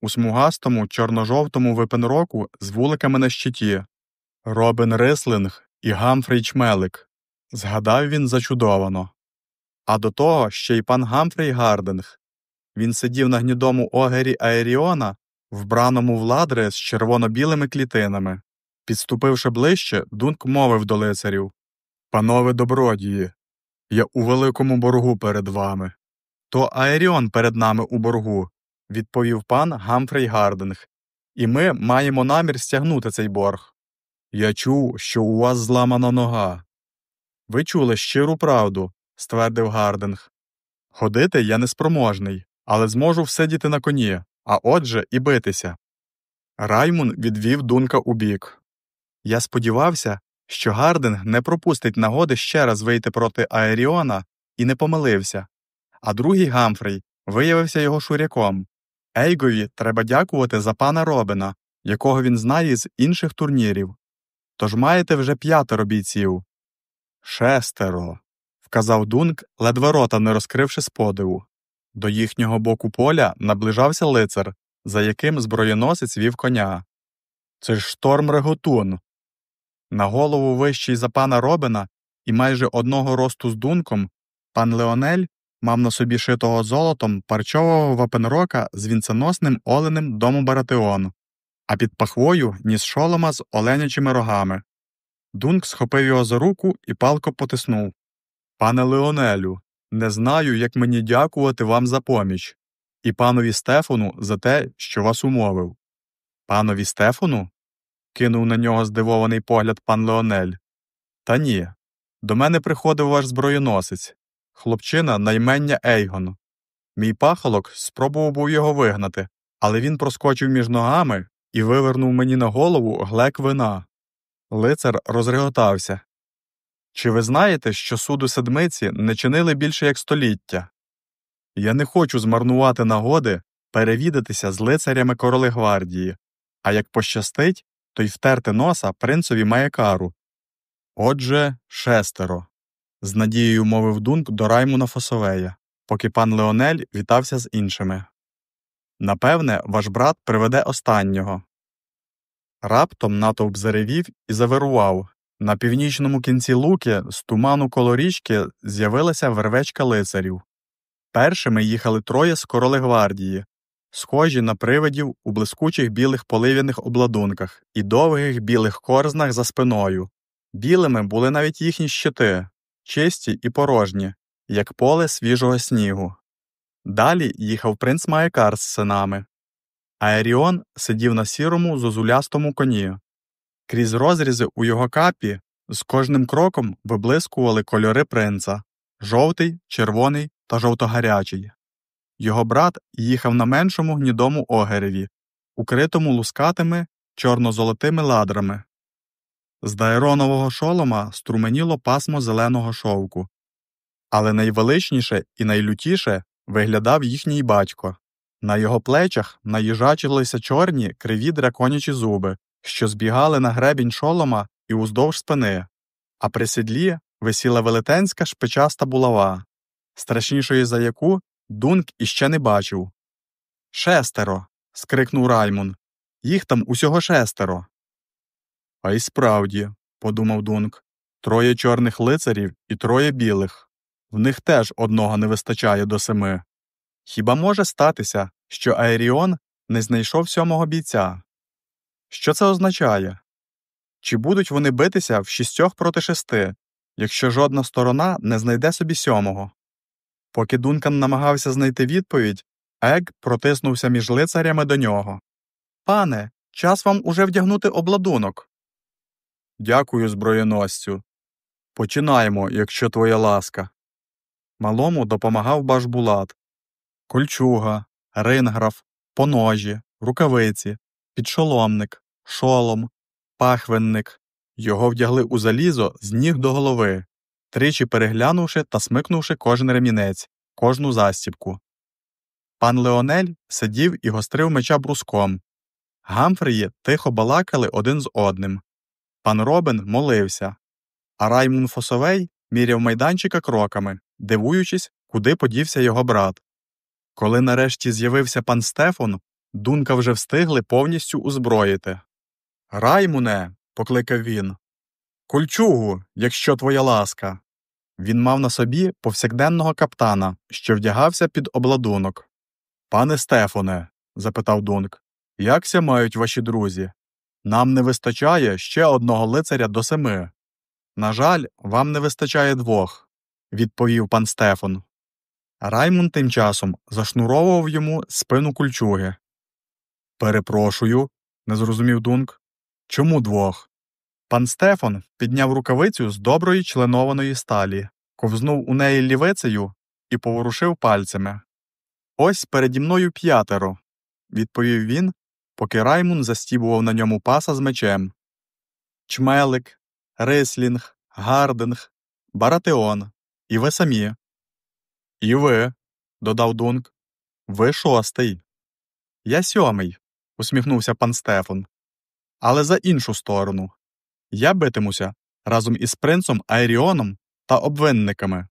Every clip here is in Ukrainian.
у смугастому чорно-жовтому випенроку з вуликами на щиті, Робин Рислинг і Гамфрій Чмелик. Згадав він зачудовано. А до того ще й пан Гамфрій Гардинг. Він сидів на гнідому огері Аеріона, вбраному в ладри з червоно-білими клітинами. Підступивши ближче, Дунк мовив до лицарів Панове добродії, я у великому боргу перед вами. То Аеріон перед нами у боргу, відповів пан Гамфрей Гардинг, і ми маємо намір стягнути цей борг. Я чув, що у вас зламана нога. Ви чули щиру правду, ствердив Гардинг. Ходити я неспроможний, але зможу всидіти на коні, а отже і битися. Раймун відвів Дунка убік. Я сподівався, що Гардинг не пропустить нагоди ще раз вийти проти Аеріона і не помилився, а другий Гамфрей виявився його шуряком. Ейгові треба дякувати за пана Робина, якого він знає з інших турнірів. Тож маєте вже п'ятеро бійців. Шестеро, вказав Дунк, ледве рота не розкривши з подиву. До їхнього боку поля наближався лицар, за яким зброєносець вів коня. Це ж шторм реготун. На голову вищий за пана Робина і майже одного росту з дунком, пан Леонель мав на собі шитого золотом парчового вапенрока з вінценосним оленем дому Баратеону, а під пахвою ніс шолома з оленячими рогами. Дунк схопив його за руку і палко потиснув. Пане Леонелю, не знаю, як мені дякувати вам за поміч, і панові Стефану за те, що вас умовив. Панові Стефану? кинув на нього здивований погляд пан Леонель. Та ні. До мене приходив ваш зброєносець, хлопчина наймення Ейгон. Мій пахолок спробував був його вигнати, але він проскочив між ногами і вивернув мені на голову глек вина. Лицар розреготався. Чи ви знаєте, що суду седмиці не чинили більше як століття? Я не хочу змарнувати нагоди перевідатися з лицарями короли гвардії, а як пощастить, то й втерти носа принцові маякару. Отже, шестеро. З надією мовив Дунк до Раймуна Фосовея, поки пан Леонель вітався з іншими. Напевне, ваш брат приведе останнього. Раптом натовп заревів і завирував. На північному кінці луки з туману коло річки з'явилася вервечка лицарів. Першими їхали троє з короли гвардії, схожі на привидів у блискучих білих полив'яних обладунках і довгих білих корзнах за спиною. Білими були навіть їхні щити, чисті і порожні, як поле свіжого снігу. Далі їхав принц Маякар з синами. Аеріон сидів на сірому зозулястому коні. Крізь розрізи у його капі з кожним кроком виблискували кольори принца жовтий, червоний та жовтогарячий. Його брат їхав на меншому гнідому огереві, укритому лускатими чорно-золотими ладрами. З дайронового шолома струменіло пасмо зеленого шовку, але найвеличніше і найлютіше виглядав їхній батько. На його плечах наїжачилися чорні криві драконячі зуби, що збігали на гребінь шолома і уздовж спини, а при сідлі висіла велетенська шпичаста булава, страшнішої за яку Дунк іще не бачив. Шестеро. скрикнув Раймун. Їх там усього шестеро. А й справді, подумав Дунк, троє чорних лицарів і троє білих. В них теж одного не вистачає до семи. Хіба може статися, що Аеріон не знайшов сьомого бійця? Що це означає? Чи будуть вони битися в шістьох проти шести, якщо жодна сторона не знайде собі сьомого? Поки Дункан намагався знайти відповідь, Ег протиснувся між лицарями до нього. Пане, час вам уже вдягнути обладунок. Дякую, зброєносцю. Починаємо, якщо твоя ласка. Малому допомагав Башбулат. Кольчуга, ринграф, поножі, рукавиці, підшоломник, шолом, пахвенник. Його вдягли у залізо з ніг до голови, тричі переглянувши та смикнувши кожен ремінець, кожну застібку. Пан Леонель сидів і гострив меча бруском. Гамфрії тихо балакали один з одним. Пан Робин молився, а Раймун Фосовей міряв майданчика кроками, дивуючись, куди подівся його брат. Коли нарешті з'явився пан Стефан, Дунка вже встигли повністю узброїти. Раймуне, покликав він. Кольчугу, якщо твоя ласка. Він мав на собі повсякденного каптана, що вдягався під обладунок. Пане Стефоне, запитав Дунк, якся мають ваші друзі? Нам не вистачає ще одного лицаря до семи. На жаль, вам не вистачає двох, відповів пан Стефан. Раймун тим часом зашнуровував йому спину кульчуги. Перепрошую, не зрозумів Дунк. Чому двох? Пан Стефан підняв рукавицю з доброї членованої сталі, ковзнув у неї лівицею і поворушив пальцями. Ось переді мною п'ятеро, відповів він, поки Раймун застібував на ньому паса з мечем. Чмелик, Рислінг, Гардинг, Баратеон. І ви самі. І ви, додав Дунк. Ви шостий. Я сьомий, усміхнувся пан Стефан. Але за іншу сторону. Я битимуся разом із принцем Айріоном та обвинниками.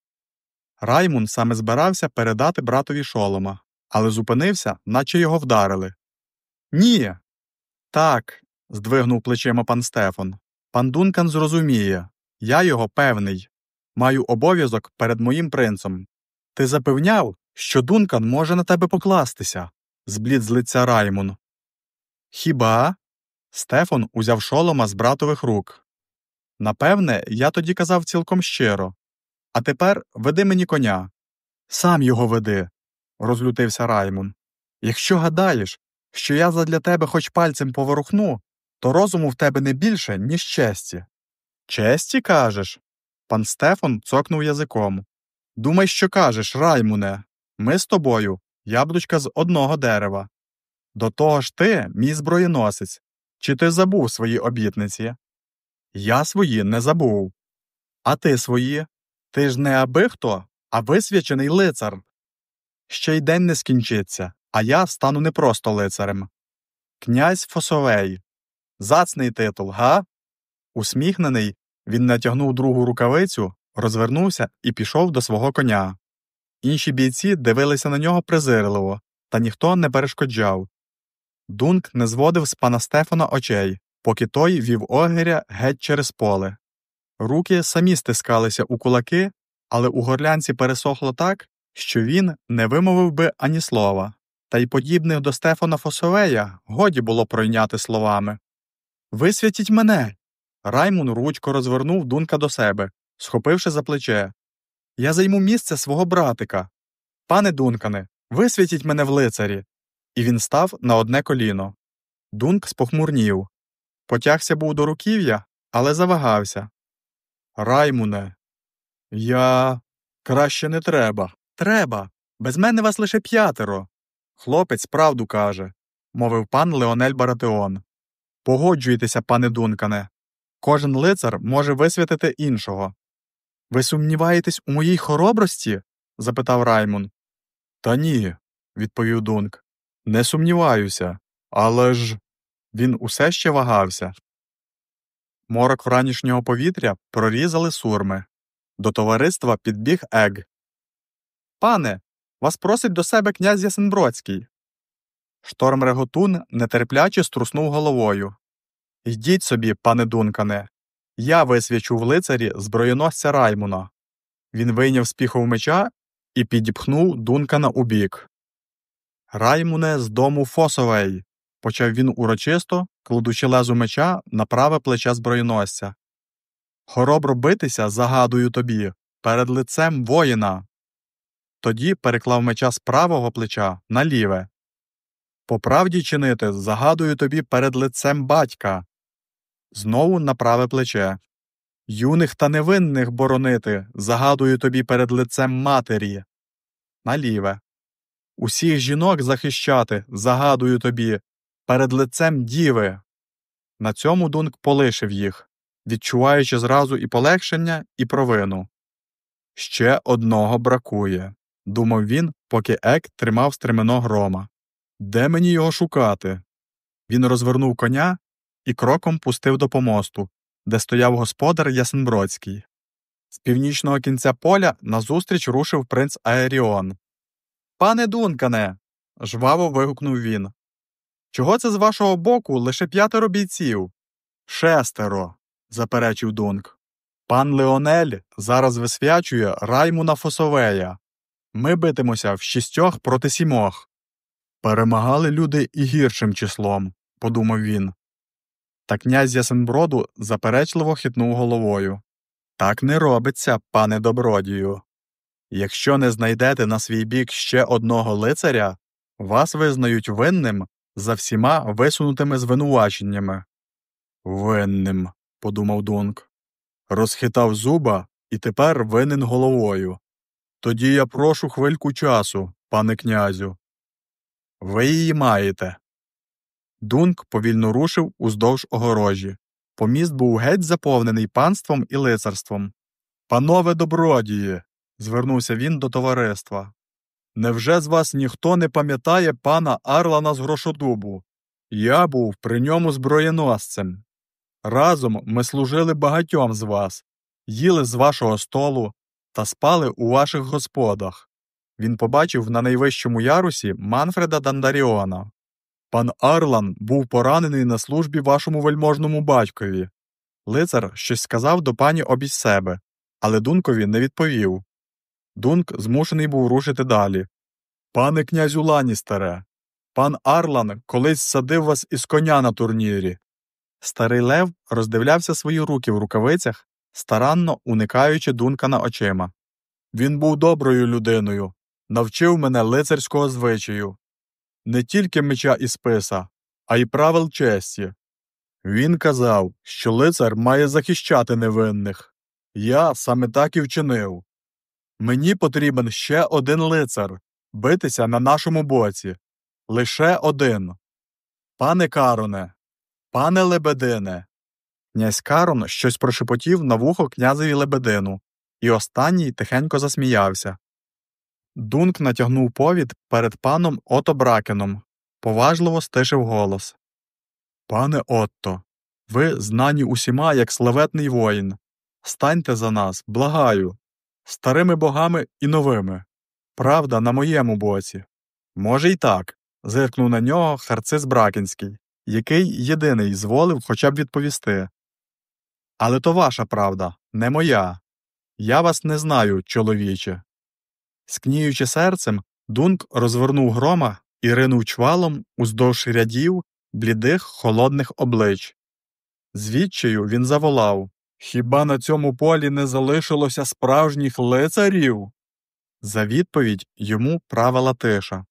Раймун саме збирався передати братові шолома, але зупинився, наче його вдарили. Ні. Так. здвигнув плечима пан Стефан. Пан Дункан зрозуміє я його певний. Маю обов'язок перед моїм принцем. Ти запевняв, що Дункан може на тебе покластися, зблід з лиця Раймун. Хіба? Стефан узяв шолома з братових рук. Напевне, я тоді казав цілком щиро. А тепер веди мені коня. Сам його веди, розлютився Раймун. Якщо гадаєш, що я задля тебе хоч пальцем поворухну, то розуму в тебе не більше, ніж честі. Честі, кажеш? Пан Стефан цокнув язиком. Думай, що кажеш, Раймуне. Ми з тобою, яблучка з одного дерева. До того ж ти, мій зброєносець. Чи ти забув свої обітниці? Я свої не забув. А ти свої? Ти ж не аби хто, а висвячений лицар. Ще й день не скінчиться, а я стану не просто лицарем. Князь Фосовей. Зацний титул, га? Усміхнений, він натягнув другу рукавицю, розвернувся і пішов до свого коня. Інші бійці дивилися на нього презирливо, та ніхто не перешкоджав. Дунк не зводив з пана Стефана очей, поки той вів огиря геть через поле. Руки самі стискалися у кулаки, але у горлянці пересохло так, що він не вимовив би ані слова, та й подібних до Стефана Фосовея годі було пройняти словами. Висвятіть мене. Раймун ручко розвернув дунка до себе, схопивши за плече. Я займу місце свого братика. Пане Дункане, висвятіть мене в лицарі. І він став на одне коліно. Дунк спохмурнів. Потягся був до руків'я, але завагався. Раймуне, я краще не треба. Треба. Без мене вас лише п'ятеро. Хлопець правду каже, мовив пан Леонель Баратеон. Погоджуйтеся, пане Дункане. Кожен лицар може висвятити іншого. Ви сумніваєтесь у моїй хоробрості? запитав Раймун. Та ні, відповів Дунк. Не сумніваюся, але ж. Він усе ще вагався. Морок вранішнього повітря прорізали сурми. До товариства підбіг Ег. Пане, вас просить до себе князь Ясенбродський. Шторм Реготун нетерпляче струснув головою. Йдіть собі, пане Дункане, я висвячу в лицарі зброєносця Раймуна. Він вийняв з піхов меча і підіпхнув Дункана у бік. Раймуне з дому Фосовей, почав він урочисто, кладучи лезу меча на праве плече зброєносця. Хоробро битися, загадую тобі, перед лицем воїна. Тоді переклав меча з правого плеча на ліве. По правді чинити, загадую тобі перед лицем батька. Знову на праве плече. Юних та невинних боронити, загадую тобі перед лицем матері. На ліве. Усіх жінок захищати, загадую тобі, перед лицем діви. На цьому Дунк полишив їх, відчуваючи зразу і полегшення, і провину. Ще одного бракує, думав він, поки Ек тримав стремено грома. Де мені його шукати? Він розвернув коня і кроком пустив до помосту, де стояв господар Ясенбродський. З північного кінця поля назустріч рушив принц Аеріон. Пане Дункане. жваво вигукнув він. Чого це з вашого боку лише п'ятеро бійців? Шестеро, заперечив Дунк. Пан Леонель зараз висвячує Раймуна Фосовея. Ми битимося в шістьох проти сімох. Перемагали люди і гіршим числом, подумав він. Та князь Ясенброду заперечливо хитнув головою. Так не робиться, пане добродію. Якщо не знайдете на свій бік ще одного лицаря, вас визнають винним за всіма висунутими звинуваченнями. Винним, подумав Дунк. Розхитав зуба і тепер винен головою. Тоді я прошу хвильку часу, пане князю. Ви її маєте. Дунк повільно рушив уздовж огорожі. Поміст був геть заповнений панством і лицарством. Панове добродії. звернувся він до товариства. Невже з вас ніхто не пам'ятає пана Арлана з грошодубу? Я був при ньому зброєносцем. Разом ми служили багатьом з вас, їли з вашого столу та спали у ваших господах. Він побачив на найвищому ярусі Манфреда Дандаріона. Пан Арлан був поранений на службі вашому вельможному батькові. Лицар щось сказав до пані обіч себе, але Дункові не відповів. Дунк змушений був рушити далі. Пане князю Ланістере, пан Арлан колись садив вас із коня на турнірі. Старий Лев роздивлявся свої руки в рукавицях, старанно уникаючи Дункана очима. Він був доброю людиною, навчив мене лицарського звичаю, не тільки меча і списа, а й правил честі. Він казав, що лицар має захищати невинних. Я саме так і вчинив. Мені потрібен ще один лицар битися на нашому боці. Лише один. Пане Кароне, пане Лебедине. Князь Карон щось прошепотів на вухо князеві Лебедину, і останній тихенько засміявся. Дунк натягнув повід перед паном Ото Бракеном, поважливо стишив голос. Пане Отто, ви знані усіма як славетний воїн. Станьте за нас, благаю, старими богами і новими. Правда на моєму боці. Може, й так. зиркнув на нього харциз Бракенський, який єдиний зволив хоча б відповісти. Але то ваша правда, не моя. Я вас не знаю, чоловіче. Скніючи серцем, Дунк розвернув грома і ринув чвалом уздовж рядів блідих холодних облич. Звідчаю він заволав Хіба на цьому полі не залишилося справжніх лицарів? За відповідь йому правила тиша.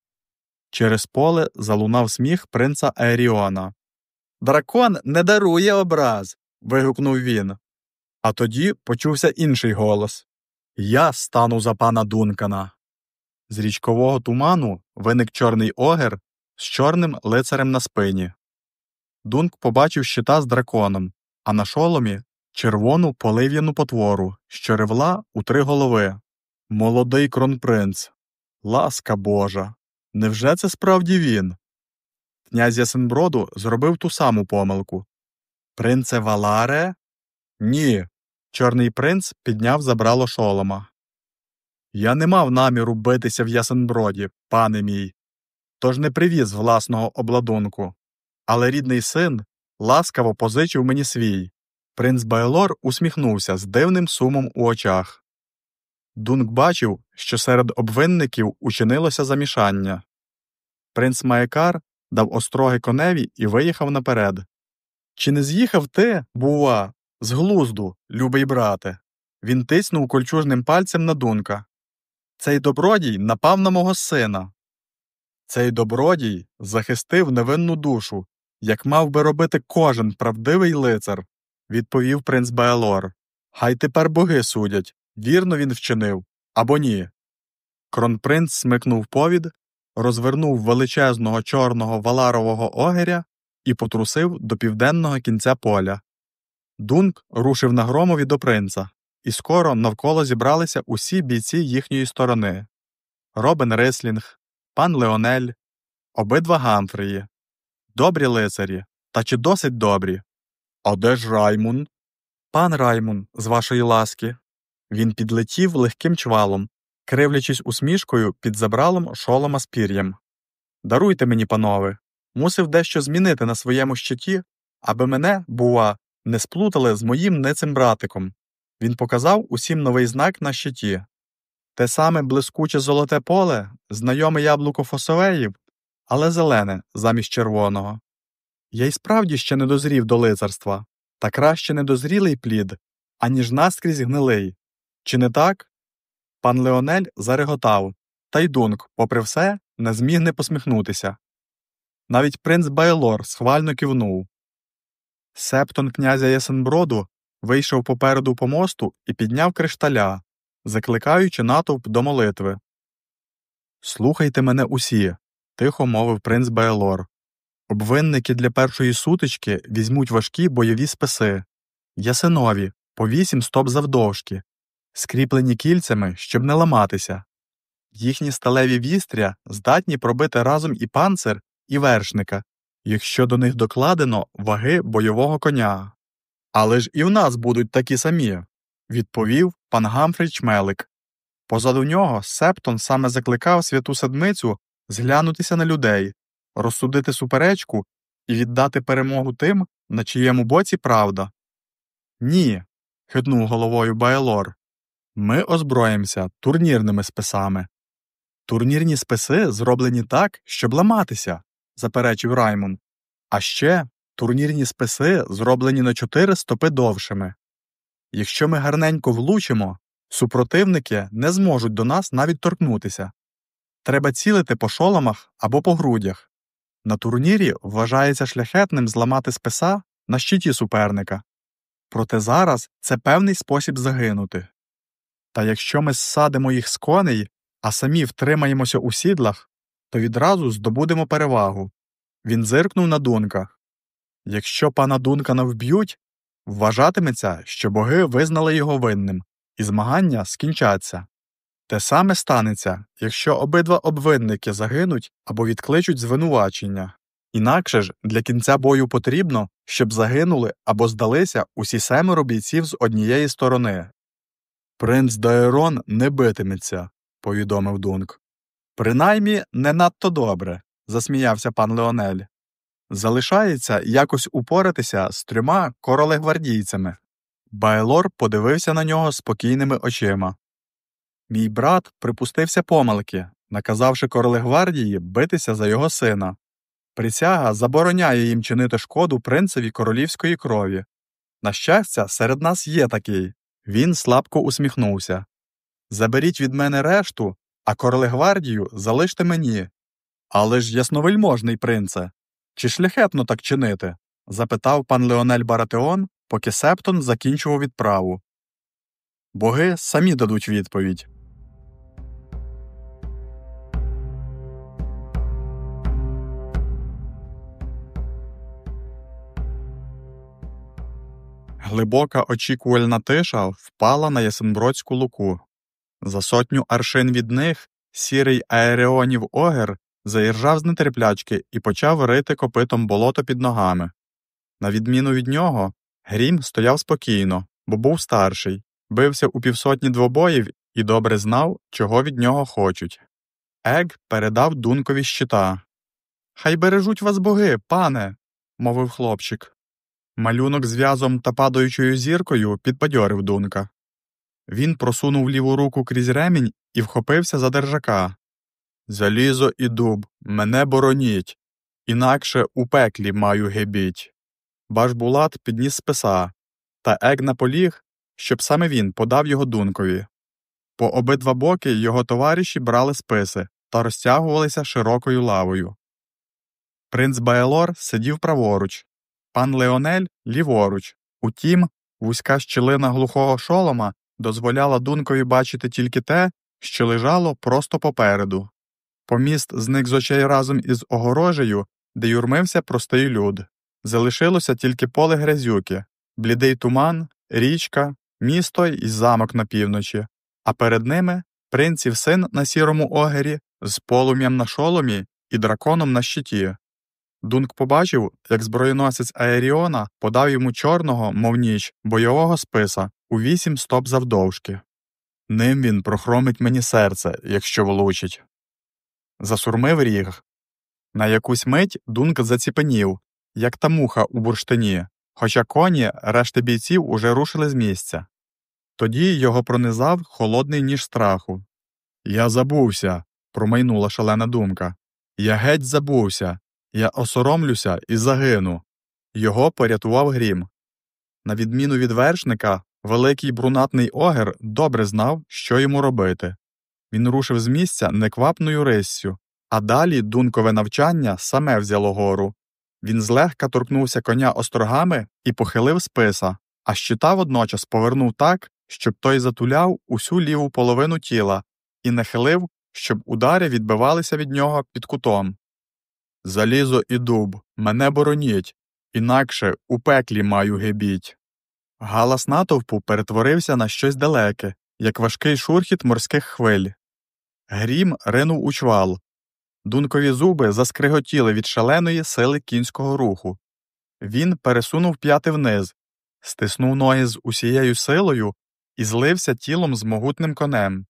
Через поле залунав сміх принца Еріона. Дракон не дарує образ. Вигукнув він. А тоді почувся інший голос Я стану за пана Дункана. З річкового туману виник чорний огер з чорним лицарем на спині. Дунк побачив щита з драконом, а на шоломі червону полив'яну потвору, що ревла у три голови. Молодий кронпринц. Ласка Божа. Невже це справді він? Князь Ясенброду зробив ту саму помилку. Принце Валаре? Ні. Чорний принц підняв забрало шолома. Я не мав наміру битися в Ясенброді, пане мій, тож не привіз власного обладунку. Але рідний син ласкаво позичив мені свій. Принц Байлор усміхнувся з дивним сумом у очах. Дунк бачив, що серед обвинників учинилося замішання. Принц Маякар дав остроги коневі і виїхав наперед. Чи не з'їхав ти, бува, з глузду, любий брате? Він тиснув кольчужним пальцем на дунка. Цей добродій напав на мого сина. Цей добродій захистив невинну душу, як мав би робити кожен правдивий лицар, відповів принц Баелор. Хай тепер боги судять, вірно він вчинив або ні. Кронпринц смикнув повід, розвернув величезного чорного валарового огеря і потрусив до південного кінця поля. Дунк рушив на громові до принца, і скоро навколо зібралися усі бійці їхньої сторони Робин Рислінг, пан Леонель, обидва Гамфреї. Добрі лицарі, та чи досить добрі? А де ж Раймун? Пан Раймун, з вашої ласки. Він підлетів легким чвалом, кривлячись усмішкою під забралом шолома з пір'ям. Даруйте мені, панове, мусив дещо змінити на своєму щиті, аби мене, бува, не сплутали з моїм ницим братиком. Він показав усім новий знак на щиті. Те саме блискуче золоте поле, знайоме яблуко фосовеїв, але зелене замість червоного. Я й справді ще не дозрів до лицарства, та краще недозрілий плід, аніж наскрізь гнилий. Чи не так? Пан Леонель зареготав, та й Дунк, попри все, не зміг не посміхнутися. Навіть принц Байлор схвально кивнув. Септон князя Ясенброду вийшов попереду помосту і підняв кришталя, закликаючи натовп до молитви. Слухайте мене усі, тихо мовив принц Байлор. Обвинники для першої сутички візьмуть важкі бойові списи, ясинові, по вісім стоп завдовжки, скріплені кільцями, щоб не ламатися. Їхні сталеві вістря здатні пробити разом і панцир, і вершника, якщо до них докладено ваги бойового коня. Але ж і в нас будуть такі самі, відповів пан Гамфрій Чмелик. Позаду нього Септон саме закликав святу седмицю зглянутися на людей, розсудити суперечку і віддати перемогу тим, на чиєму боці правда. Ні, хитнув головою Байлор. Ми озброїмося турнірними списами. Турнірні списи зроблені так, щоб ламатися, заперечив Раймон. А ще турнірні списи зроблені на чотири стопи довшими. Якщо ми гарненько влучимо, супротивники не зможуть до нас навіть торкнутися. Треба цілити по шоломах або по грудях. На турнірі вважається шляхетним зламати списа на щиті суперника. Проте зараз це певний спосіб загинути. Та якщо ми зсадимо їх з коней, а самі втримаємося у сідлах, то відразу здобудемо перевагу. Він зиркнув на Дунка. Якщо пана Дункана вб'ють, вважатиметься, що боги визнали його винним, і змагання скінчаться. Те саме станеться, якщо обидва обвинники загинуть або відкличуть звинувачення. Інакше ж для кінця бою потрібно, щоб загинули або здалися усі семеро бійців з однієї сторони. Принц Дайрон не битиметься, повідомив Дунк. Принаймні не надто добре, засміявся пан Леонель. Залишається якось упоратися з трьома королегвардійцями. Байлор подивився на нього спокійними очима. Мій брат припустився помилки, наказавши королегвардії битися за його сина. Присяга забороняє їм чинити шкоду принцеві королівської крові. На щастя, серед нас є такий. Він слабко усміхнувся. Заберіть від мене решту, а королегвардію залиште мені. Але ж ясновельможний принце. Чи шляхетно так чинити? запитав пан Леонель Баратеон, поки Септон закінчував відправу. Боги самі дадуть відповідь. Глибока очікувальна тиша впала на Ясенбродську луку. За сотню аршин від них сірий аереонів огер заіржав з нетерплячки і почав рити копитом болото під ногами. На відміну від нього, Грім стояв спокійно, бо був старший, бився у півсотні двобоїв і добре знав, чого від нього хочуть. Ег передав дункові щита. Хай бережуть вас боги, пане, мовив хлопчик. Малюнок з в'язом та падаючою зіркою підбадьорив дунка. Він просунув ліву руку крізь ремінь і вхопився за держака. Залізо і дуб, мене бороніть, інакше у пеклі маю гибіть. Башбулат підніс списа, та Ег наполіг, щоб саме він подав його дункові. По обидва боки його товариші брали списи та розтягувалися широкою лавою. Принц Баелор сидів праворуч, пан Леонель ліворуч. Утім, вузька щілина глухого шолома дозволяла дункові бачити тільки те, що лежало просто попереду. Поміст зник з очей разом із огорожею, де юрмився простий люд. Залишилося тільки поле грязюки, блідий туман, річка, місто і замок на півночі, а перед ними принців син на сірому огері з полум'ям на шоломі і драконом на щиті. Дунк побачив, як зброєносець Аеріона подав йому чорного, мов ніч, бойового списа у вісім стоп завдовжки. Ним він прохромить мені серце, якщо влучить. Засурмив ріг. На якусь мить Дунк заціпенів, як та муха у бурштині, хоча коні решти бійців уже рушили з місця. Тоді його пронизав холодний ніж страху. Я забувся, промайнула шалена думка. Я геть забувся, я осоромлюся і загину. Його порятував грім. На відміну від вершника, великий брунатний огер добре знав, що йому робити. Він рушив з місця неквапною риссю, а далі дункове навчання саме взяло гору. Він злегка торкнувся коня острогами і похилив списа, а щита водночас повернув так, щоб той затуляв усю ліву половину тіла і нахилив, щоб удари відбивалися від нього під кутом. Залізо і дуб, мене бороніть, інакше у пеклі маю гибіть. Галас натовпу перетворився на щось далеке, як важкий шурхіт морських хвиль. Грім ринув у чвал. Дункові зуби заскриготіли від шаленої сили кінського руху. Він пересунув п'яти вниз, стиснув ноги з усією силою і злився тілом з могутним конем.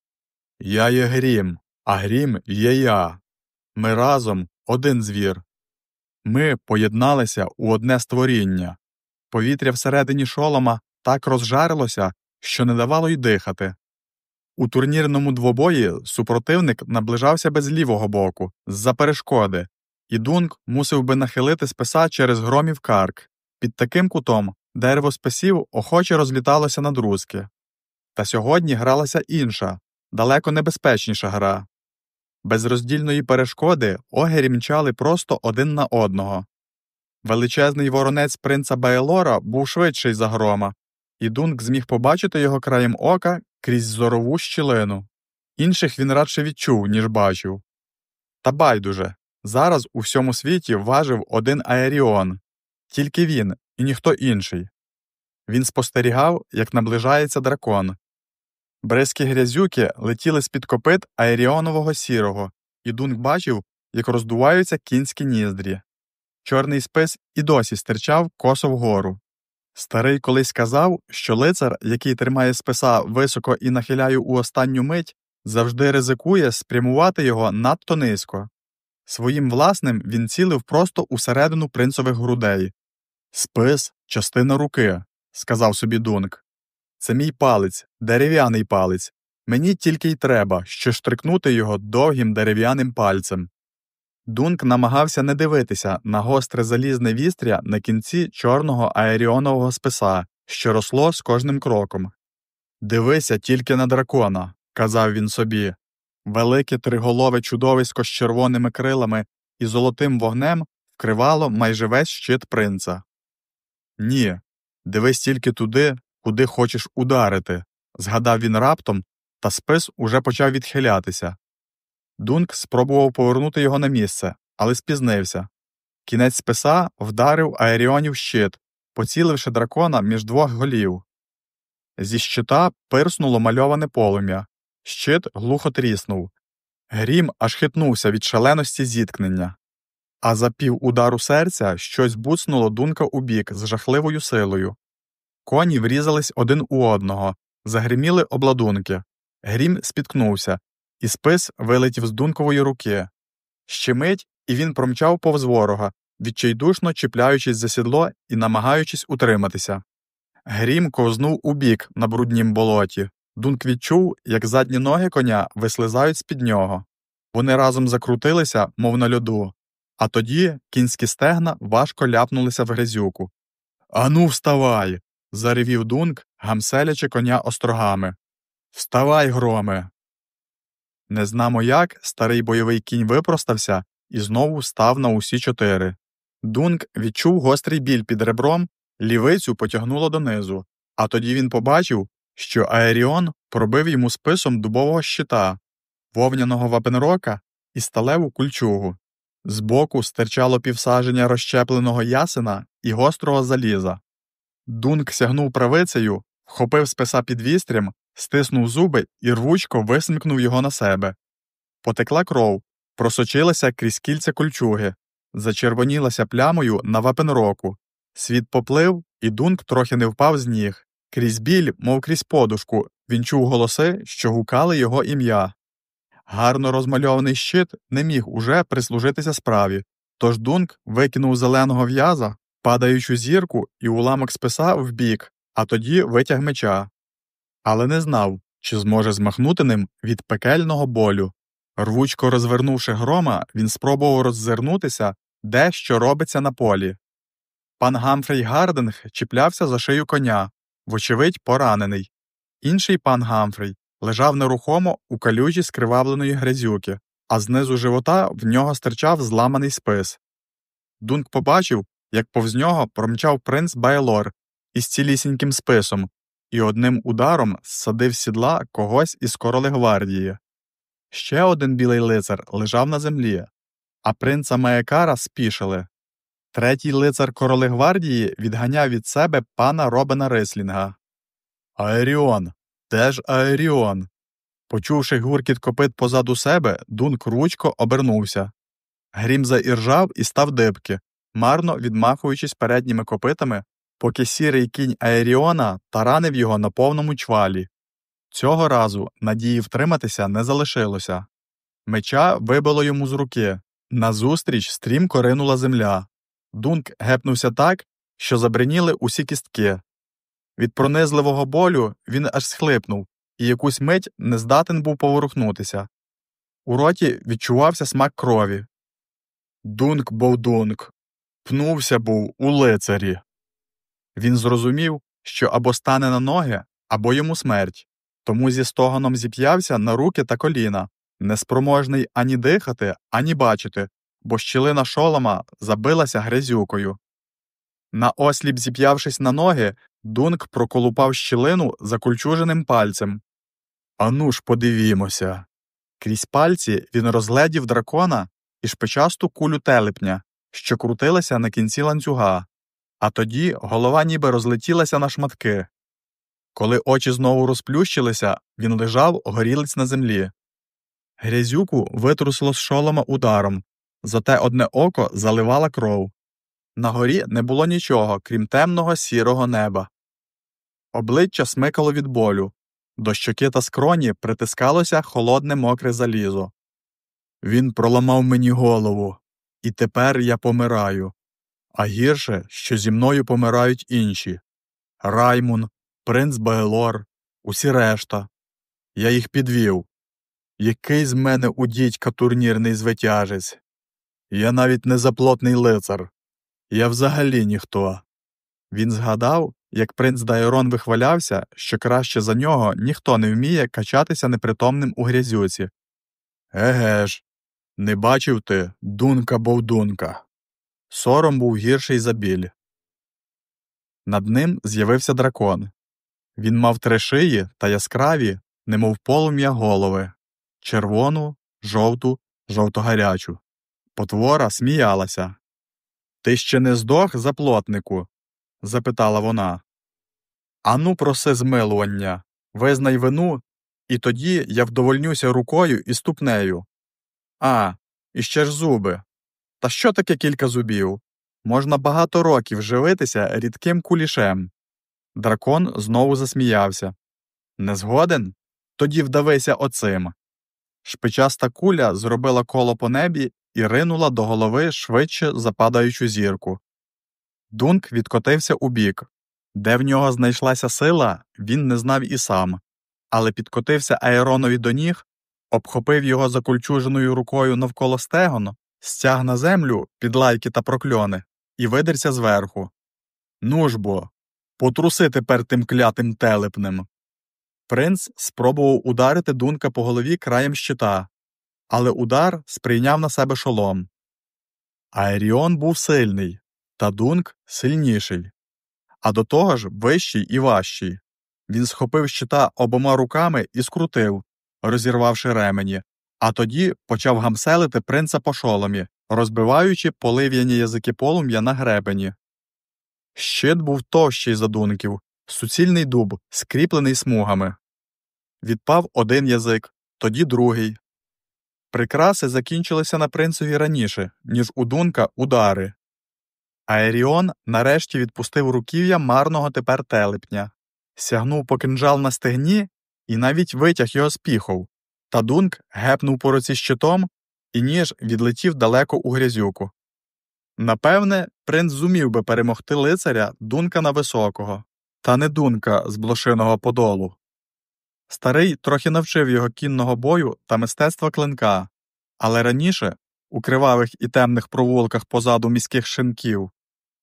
Я є грім, а грім є я. Ми разом один звір. Ми поєдналися у одне створіння. Повітря всередині шолома так розжарилося, що не давало й дихати. У турнірному двобої супротивник наближався без лівого боку, з-за перешкоди, і Дунк мусив би нахилити списа через громів карк. Під таким кутом дерево списів охоче розліталося на друзки. Та сьогодні гралася інша, далеко небезпечніша гра. Без роздільної перешкоди огері мчали просто один на одного. Величезний воронець принца Баелора був швидший за грома, і Дунк зміг побачити його краєм ока крізь зорову щілину. Інших він радше відчув, ніж бачив. Та байдуже зараз у всьому світі важив один Аеріон, тільки він і ніхто інший. Він спостерігав, як наближається дракон. Бризкі грязюки летіли з під копит аеріонового сірого, і Дунк бачив, як роздуваються кінські ніздрі. Чорний спис і досі стирчав косо вгору. Старий колись казав, що лицар, який тримає списа високо і нахиляє у останню мить, завжди ризикує спрямувати його надто низько. Своїм власним він цілив просто усередину принцових грудей. Спис частина руки, сказав собі Дунк. Це мій палець, дерев'яний палець. Мені тільки й треба, що штрикнути його довгим дерев'яним пальцем. Дунк намагався не дивитися на гостре залізне вістря на кінці чорного аеріонового списа, що росло з кожним кроком. Дивися тільки на дракона, казав він собі. Велике триголове чудовисько з червоними крилами і золотим вогнем вкривало майже весь щит принца. Ні, дивись тільки туди, куди хочеш ударити, згадав він раптом, та спис уже почав відхилятися. Дунк спробував повернути його на місце, але спізнився. Кінець списа вдарив Аеріонів щит, поціливши дракона між двох голів. Зі щита пирснуло мальоване полум'я, щит глухо тріснув. Грім аж хитнувся від шаленості зіткнення. А за пів удару серця щось буцнуло дунка у бік з жахливою силою. Коні врізались один у одного, загриміли обладунки. Грім спіткнувся, і спис вилетів з дункової руки. Ще мить, і він промчав повз ворога, відчайдушно чіпляючись за сідло і намагаючись утриматися. Грім ковзнув у бік на бруднім болоті. Дунк відчув, як задні ноги коня вислизають з під нього. Вони разом закрутилися, мов на льоду, а тоді кінські стегна важко ляпнулися в грязюку. Ану, вставай. заревів Дунк, гамселячи коня острогами. Вставай, громе. Незнамо як старий бойовий кінь випростався і знову став на усі чотири. Дунк відчув гострий біль під ребром, лівицю потягнуло донизу, а тоді він побачив, що Аеріон пробив йому списом дубового щита, вовняного вапенрока і сталеву кульчугу. Збоку стирчало півсаження розщепленого ясена і гострого заліза. Дунк сягнув правицею, вхопив списа під вістрям, стиснув зуби і рвучко висмикнув його на себе. Потекла кров, просочилася крізь кільця кольчуги, зачервонілася плямою на вапенроку. Світ поплив, і Дунк трохи не впав з ніг. Крізь біль, мов крізь подушку, він чув голоси, що гукали його ім'я. Гарно розмальований щит не міг уже прислужитися справі, Тож Дунк викинув зеленого в'яза, падаючу зірку і уламок списа вбік, а тоді витяг меча. Але не знав, чи зможе змахнути ним від пекельного болю. Рвучко розвернувши грома, він спробував роззирнутися, де що робиться на полі. Пан Гамфрей Гардинг чіплявся за шию коня, вочевидь, поранений. Інший пан Гамфрей лежав нерухомо у калюжі скривавленої грязюки, а знизу живота в нього стирчав зламаний спис. Дунк побачив, як повз нього промчав принц Байлор із цілісіньким списом і одним ударом ссадив сідла когось із короли гвардії. Ще один білий лицар лежав на землі, а принца Маякара спішили. Третій лицар короли гвардії відганяв від себе пана Робена Рислінга. Аеріон, де ж Аеріон? Почувши гуркіт копит позаду себе, Дунк ручко обернувся. Грім заіржав і став дибки, марно відмахуючись передніми копитами, поки сірий кінь Аеріона таранив його на повному чвалі. Цього разу надії втриматися не залишилося. Меча вибило йому з руки. Назустріч стрімко ринула земля. Дунк гепнувся так, що забриніли усі кістки. Від пронизливого болю він аж схлипнув і якусь мить не здатен був поворухнутися. У роті відчувався смак крові. Дунк бовдунк. Пнувся був у лицарі. Він зрозумів, що або стане на ноги, або йому смерть, тому зі стогоном зіп'явся на руки та коліна, неспроможний ані дихати, ані бачити, бо щілина шолома забилася грязюкою. Наосліп зіп'явшись на ноги, Дунк проколупав щілину закульчуженим пальцем. Ану ж, подивімося. Крізь пальці він розгледів дракона і шпичасту кулю телепня, що крутилася на кінці ланцюга, а тоді голова ніби розлетілася на шматки. Коли очі знову розплющилися, він лежав горілиць на землі. Грязюку витрусило з шолома ударом, зате одне око заливала кров. На горі не було нічого, крім темного сірого неба. Обличчя смикало від болю, до щоки та скроні притискалося холодне мокре залізо. Він проламав мені голову, і тепер я помираю. А гірше, що зі мною помирають інші Раймун, принц Багелор, усі решта. Я їх підвів. Який з мене у дідька турнірний звитяжець? Я навіть не заплотний лицар. Я взагалі ніхто. Він згадав, як принц Дайрон вихвалявся, що краще за нього ніхто не вміє качатися непритомним у грязюці. Еге ж, не бачив ти дунка бовдунка. Сором був гірший за біль. Над ним з'явився дракон. Він мав три шиї та яскраві, немов полум'я голови червону, жовту, жовто-гарячу. Потвора сміялася. Ти ще не здох, заплотнику? запитала вона. Ану, проси змилування, визнай вину, і тоді я вдовольнюся рукою і ступнею. А, і ще ж зуби. Та що таке кілька зубів? Можна багато років живитися рідким кулішем. Дракон знову засміявся. Не згоден? Тоді вдавися оцим. Шпичаста куля зробила коло по небі і ринула до голови швидше западаючу зірку. Дунк відкотився убік. Де в нього знайшлася сила, він не знав і сам, але підкотився Аеронові до ніг, обхопив його закульчуженою рукою навколо стегон, стяг на землю під лайки та прокльони і видерся зверху. Ну ж бо, потруси тепер тим клятим телепнем. Принц спробував ударити дунка по голові краєм щита, але удар сприйняв на себе шолом. Аеріон був сильний, та дунк сильніший, а до того ж вищий і важчий. Він схопив щита обома руками і скрутив, розірвавши ремені, а тоді почав гамселити принца по шоломі, розбиваючи полив'яні язики полум'я на гребені. Щит був товщий за дунків, суцільний дуб, скріплений смугами. Відпав один язик, тоді другий. Прикраси закінчилися на принцеві раніше, ніж у дунка удари. Аеріон нарешті відпустив руків'я марного тепер телепня, сягнув по кинджал на стегні і навіть витяг його з піхов, та дунк гепнув по руці щитом, і ніж відлетів далеко у грязюку. Напевне, принц зумів би перемогти лицаря Дункана Високого, та не Дунка з блошиного подолу. Старий трохи навчив його кінного бою та мистецтва клинка, але раніше, у кривавих і темних провулках позаду міських шинків,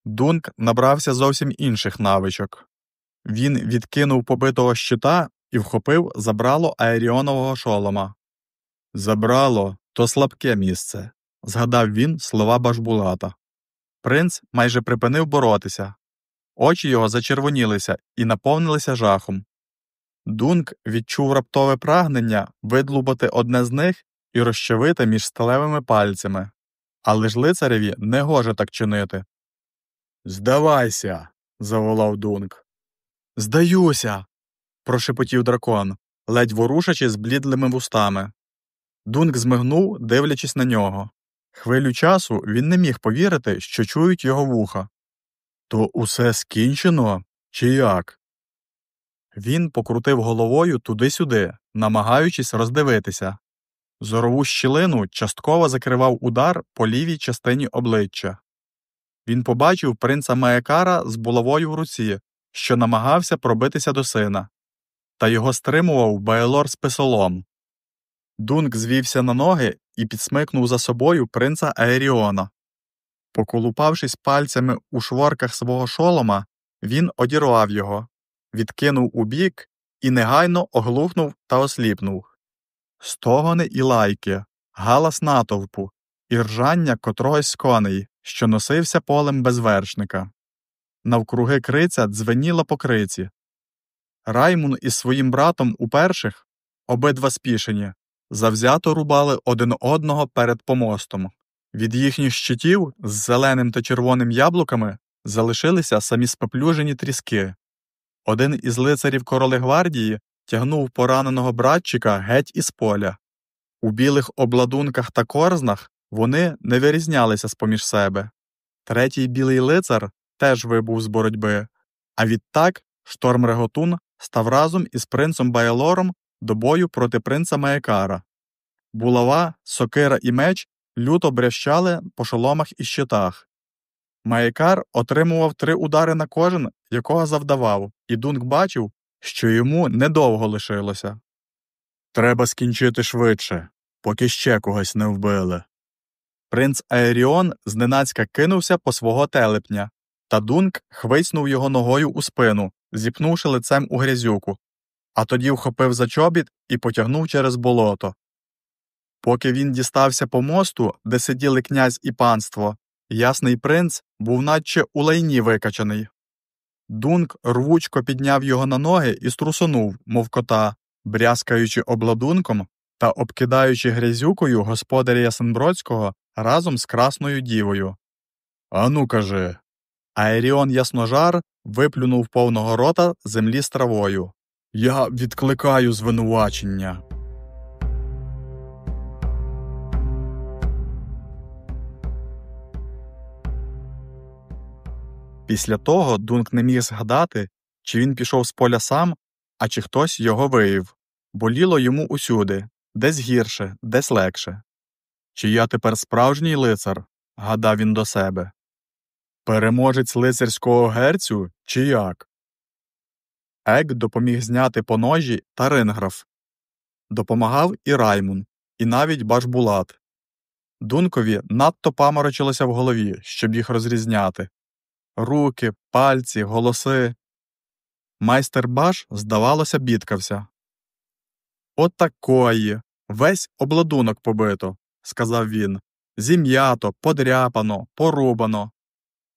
Дунк набрався зовсім інших навичок. Він відкинув побитого щита і вхопив забрало аеріонового шолома. Забрало то слабке місце, згадав він слова Башбулата. Принц майже припинив боротися. Очі його зачервонілися і наповнилися жахом. Дунк відчув раптове прагнення видлубати одне з них і розчавити між сталевими пальцями, але ж лицареві не гоже так чинити. Здавайся. заволав Дунк. Здаюся. Прошепотів дракон, ледь ворушачи з блідлими вустами. Дунк змигнув, дивлячись на нього. Хвилю часу він не міг повірити, що чують його вуха. То усе скінчено, чи як? Він покрутив головою туди-сюди, намагаючись роздивитися. Зорову щілину частково закривав удар по лівій частині обличчя. Він побачив принца Маякара з булавою в руці, що намагався пробитися до сина, та його стримував Байлор з писолом. Дунк звівся на ноги і підсмикнув за собою принца Аеріона. Поколупавшись пальцями у шворках свого шолома, він одірвав його, відкинув убік і негайно оглухнув та осліпнув. Стогони і лайки, галас натовпу, і ржання котрогось з коней, що носився полем без вершника. Навкруги криця дзвеніла по криці. Раймун із своїм братом у перших, обидва спішені, завзято рубали один одного перед помостом. Від їхніх щитів з зеленим та червоним яблуками залишилися самі споплюжені тріски. Один із лицарів короли гвардії тягнув пораненого братчика геть із поля. У білих обладунках та корзнах вони не вирізнялися з поміж себе. Третій білий лицар теж вибув з боротьби, а відтак шторм Реготун став разом із принцем Байлором до бою проти принца Маякара. Булава, сокира і меч люто брящали по шоломах і щитах. Маякар отримував три удари на кожен, якого завдавав, і Дунк бачив, що йому недовго лишилося. Треба скінчити швидше, поки ще когось не вбили. Принц Аеріон зненацька кинувся по свого телепня, та Дунк хвицнув його ногою у спину, зіпнувши лицем у грязюку, а тоді вхопив за чобіт і потягнув через болото. Поки він дістався по мосту, де сиділи князь і панство, ясний принц був наче у лайні викачаний. Дунк рвучко підняв його на ноги і струсонув, мов кота, брязкаючи обладунком та обкидаючи грязюкою господаря Ясенбродського разом з красною дівою. Ану, кажи. Аеріон Ясножар виплюнув повного рота землі з травою. Я відкликаю звинувачення. Після того Дунк не міг згадати, чи він пішов з поля сам, а чи хтось його виїв. Боліло йому усюди, десь гірше, десь легше. Чи я тепер справжній лицар? гадав він до себе. Переможець лицарського герцю, чи як? Ек допоміг зняти поножі та ринграф. Допомагав і Раймун, і навіть Башбулат. Дункові надто паморочилося в голові, щоб їх розрізняти руки, пальці, голоси. Майстер Баш, здавалося, бідкався. От такої. Весь обладунок побито, сказав він. Зім'ято, подряпано, порубано.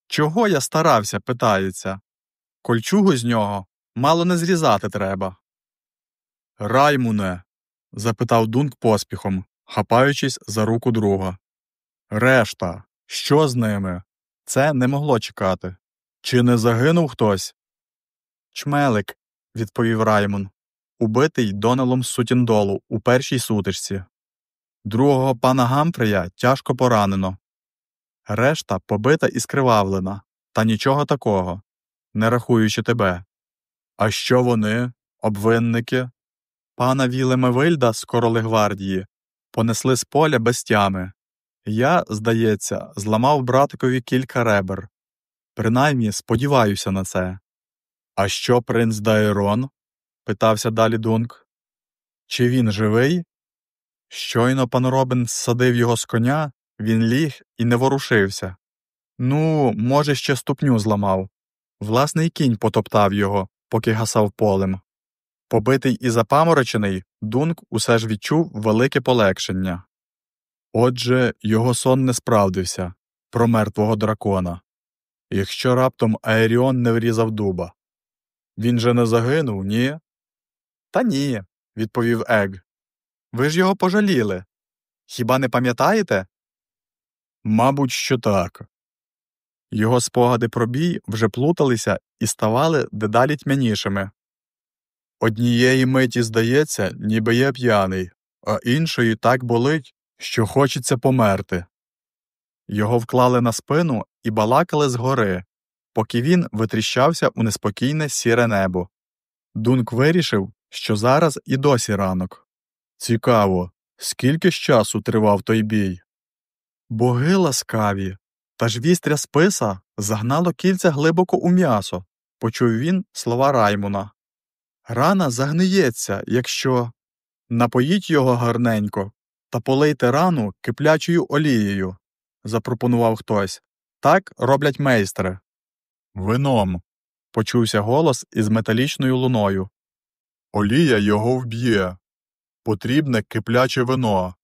Чого я старався, питається. Кольчугу з нього мало не зрізати треба. Раймуне. запитав Дунк поспіхом, хапаючись за руку друга. Решта, що з ними? Це не могло чекати. Чи не загинув хтось? Чмелик, відповів Раймон, убитий Донелом Сутіндолу у першій сутичці. Другого пана Гамфрея тяжко поранено. Решта побита і скривавлена, та нічого такого, не рахуючи тебе. А що вони, обвинники? Пана Вілема Вильда з короли гвардії понесли з поля без тями. Я, здається, зламав братикові кілька ребер. Принаймні, сподіваюся на це. А що принц Дайрон? питався далі Дунк. Чи він живий? Щойно пан Робин ссадив його з коня, він ліг і не ворушився. Ну, може, ще ступню зламав. Власний кінь потоптав його, поки гасав полем. Побитий і запаморочений, Дунк усе ж відчув велике полегшення. Отже, його сон не справдився про мертвого дракона. Якщо раптом Аеріон не врізав дуба. Він же не загинув, ні? Та ні, відповів Ег. Ви ж його пожаліли. Хіба не пам'ятаєте? Мабуть, що так. Його спогади про бій вже плуталися і ставали дедалі тьмянішими. Однієї миті здається, ніби я п'яний, а іншої так болить, що хочеться померти. Його вклали на спину і балакали згори, поки він витріщався у неспокійне сіре небо. Дунк вирішив, що зараз і досі ранок. Цікаво, скільки ж часу тривав той бій? Боги ласкаві, та ж вістря списа загнало кільця глибоко у м'ясо, почув він слова Раймуна. Рана загниється, якщо напоїть його гарненько та полийте рану киплячою олією, запропонував хтось. Так роблять майстри. Вином. почувся голос із металічною луною. Олія його вб'є. Потрібне кипляче вино.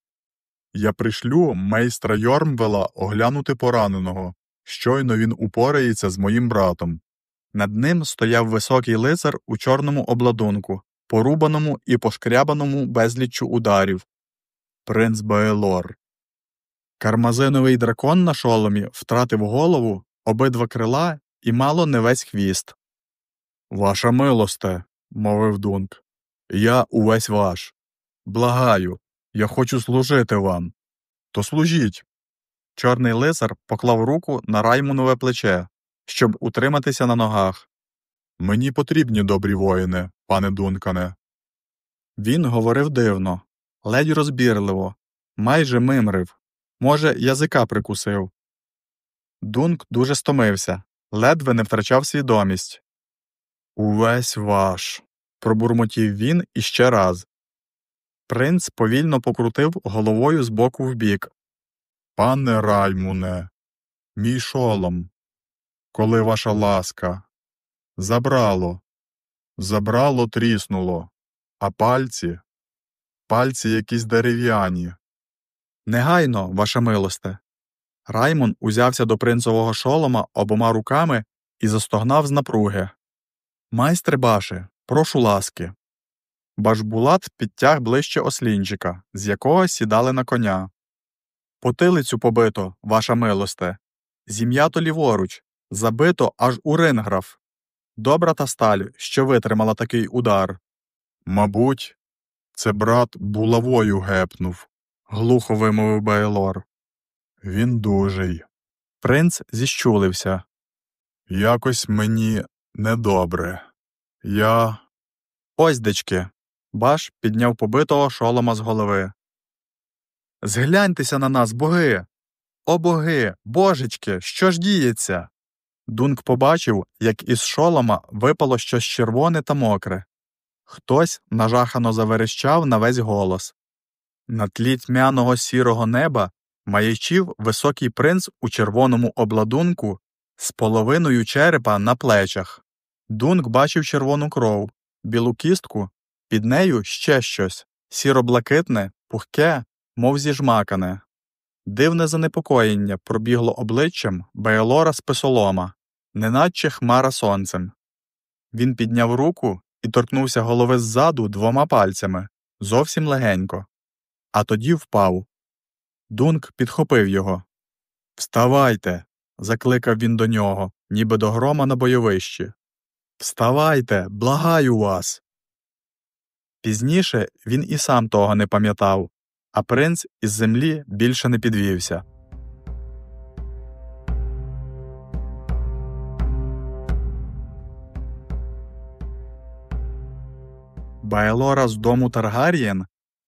Я пришлю майстра Йормвела оглянути пораненого. Щойно він упорається з моїм братом. Над ним стояв високий лицар у чорному обладунку, порубаному і пошкрябаному безліччю ударів. Принц Баелор. Кармазиновий дракон на шоломі втратив голову, обидва крила і мало не весь хвіст. Ваша милосте, мовив Дунк. Я увесь ваш. Благаю, я хочу служити вам. То служіть. Чорний лицар поклав руку на Раймунове плече, щоб утриматися на ногах. Мені потрібні добрі воїни, пане Дункане. Він говорив дивно, ледь розбірливо, майже мимрив, може, язика прикусив. Дунк дуже стомився, ледве не втрачав свідомість. Увесь ваш. пробурмотів він іще раз. Принц повільно покрутив головою з боку в бік. Пане Раймуне, мій шолом, коли ваша ласка. Забрало, забрало, тріснуло, а пальці, пальці якісь дерев'яні. Негайно, ваша милосте. Раймон узявся до принцового шолома обома руками і застогнав з напруги. Майстре баше, прошу ласки. Башбулат підтяг ближче ослінчика, з якого сідали на коня. Потилицю побито, ваша милосте, зім'ято ліворуч, забито аж у ринграф. Добра та сталь, що витримала такий удар. Мабуть, це брат булавою гепнув, глухо вимовив Байлор. Він дужий. Принц зіщулився. Якось мені недобре. Я. Ось дечки. Баш підняв побитого шолома з голови. Згляньтеся на нас, боги. О боги, божечки, що ж діється? Дунк побачив, як із шолома випало щось червоне та мокре. Хтось нажахано заверещав на весь голос. На тлі тьмяного сірого неба маячів високий принц у червоному обладунку з половиною черепа на плечах. Дунк бачив червону кров, білу кістку, під нею ще щось сіро-блакитне, пухке, мов зіжмакане. Дивне занепокоєння пробігло обличчям Байлора з писолома, неначе хмара сонцем. Він підняв руку і торкнувся голови ззаду двома пальцями, зовсім легенько, а тоді впав. Дунк підхопив його. Вставайте. закликав він до нього, ніби до грома на бойовищі. Вставайте, благаю вас. Пізніше він і сам того не пам'ятав, а принц із землі більше не підвівся. Байлора з дому Таргарієн,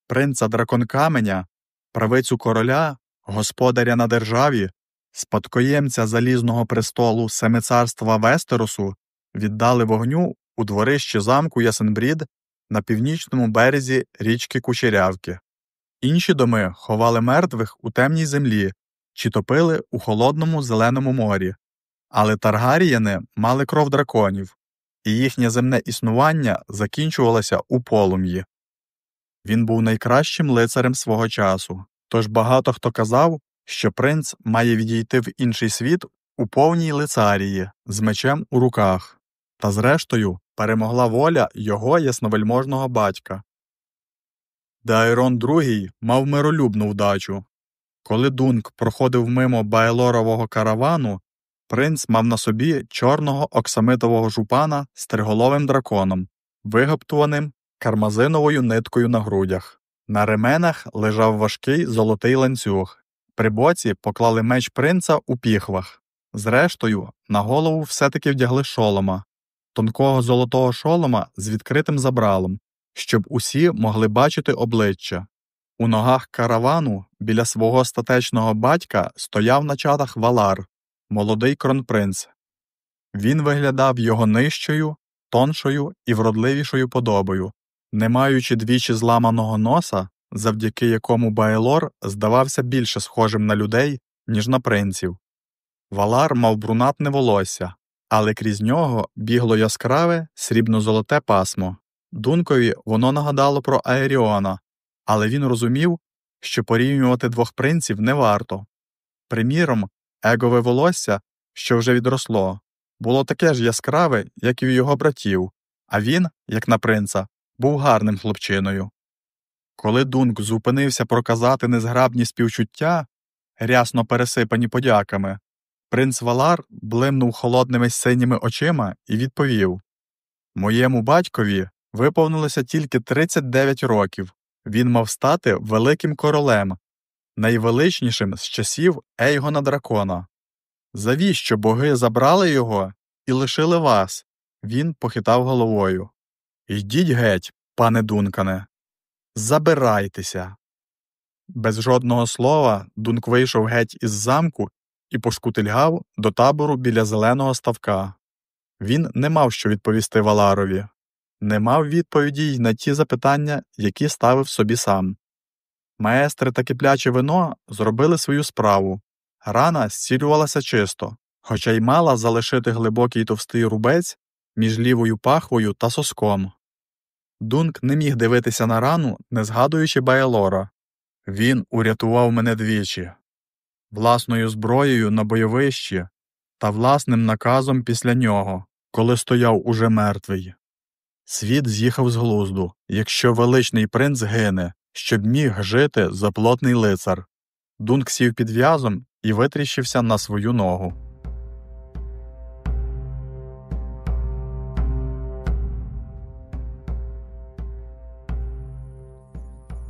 принца драконкаменя, правицю короля, господаря на державі, спадкоємця залізного престолу семицарства Вестеросу, віддали вогню у дворищі замку Ясенбрід на північному березі річки Кучерявки. Інші доми ховали мертвих у темній землі чи топили у холодному зеленому морі, але Таргаріяни мали кров драконів, і їхнє земне існування закінчувалося у полум'ї. Він був найкращим лицарем свого часу, тож багато хто казав, що принц має відійти в інший світ у повній лицарії з мечем у руках, та зрештою перемогла воля його ясновельможного батька. Дайрон II мав миролюбну вдачу. Коли Дунк проходив мимо Байлорового каравану, принц мав на собі чорного оксамитового жупана з триголовим драконом, вигаптуваним кармазиновою ниткою на грудях. На ременах лежав важкий золотий ланцюг. При боці поклали меч принца у піхвах. Зрештою, на голову все-таки вдягли шолома, тонкого золотого шолома з відкритим забралом, щоб усі могли бачити обличчя. У ногах каравану біля свого статечного батька стояв на чатах валар, молодий кронпринц. Він виглядав його нижчою, тоншою і вродливішою подобою, не маючи двічі зламаного носа, завдяки якому Байлор здавався більше схожим на людей, ніж на принців. Валар мав брунатне волосся, але крізь нього бігло яскраве срібно-золоте пасмо. Дункові воно нагадало про Аеріона, але він розумів, що порівнювати двох принців не варто. Приміром, егове волосся, що вже відросло, було таке ж яскраве, як і у його братів, а він, як на принца, був гарним хлопчиною. Коли Дунк зупинився проказати незграбні співчуття, рясно пересипані подяками, принц Валар блимнув холодними синіми очима і відповів Моєму батькові виповнилося тільки 39 років. Він мав стати великим королем, найвеличнішим з часів Ейгона дракона. Завіщо боги забрали його і лишили вас? Він похитав головою. Йдіть геть, пане Дункане, забирайтеся. Без жодного слова Дунк вийшов геть із замку і пошкутильгав до табору біля зеленого ставка. Він не мав що відповісти Валарові, не мав відповіді й на ті запитання, які ставив собі сам. Маестри та кипляче вино зробили свою справу. Рана зцілювалася чисто, хоча й мала залишити глибокий товстий рубець між лівою пахвою та соском. Дунк не міг дивитися на рану, не згадуючи Байлора. Він урятував мене двічі власною зброєю на бойовищі та власним наказом після нього, коли стояв уже мертвий. Світ з'їхав з глузду, якщо величний принц гине, щоб міг жити заплотний лицар. Дунк сів під в'язом і витріщився на свою ногу.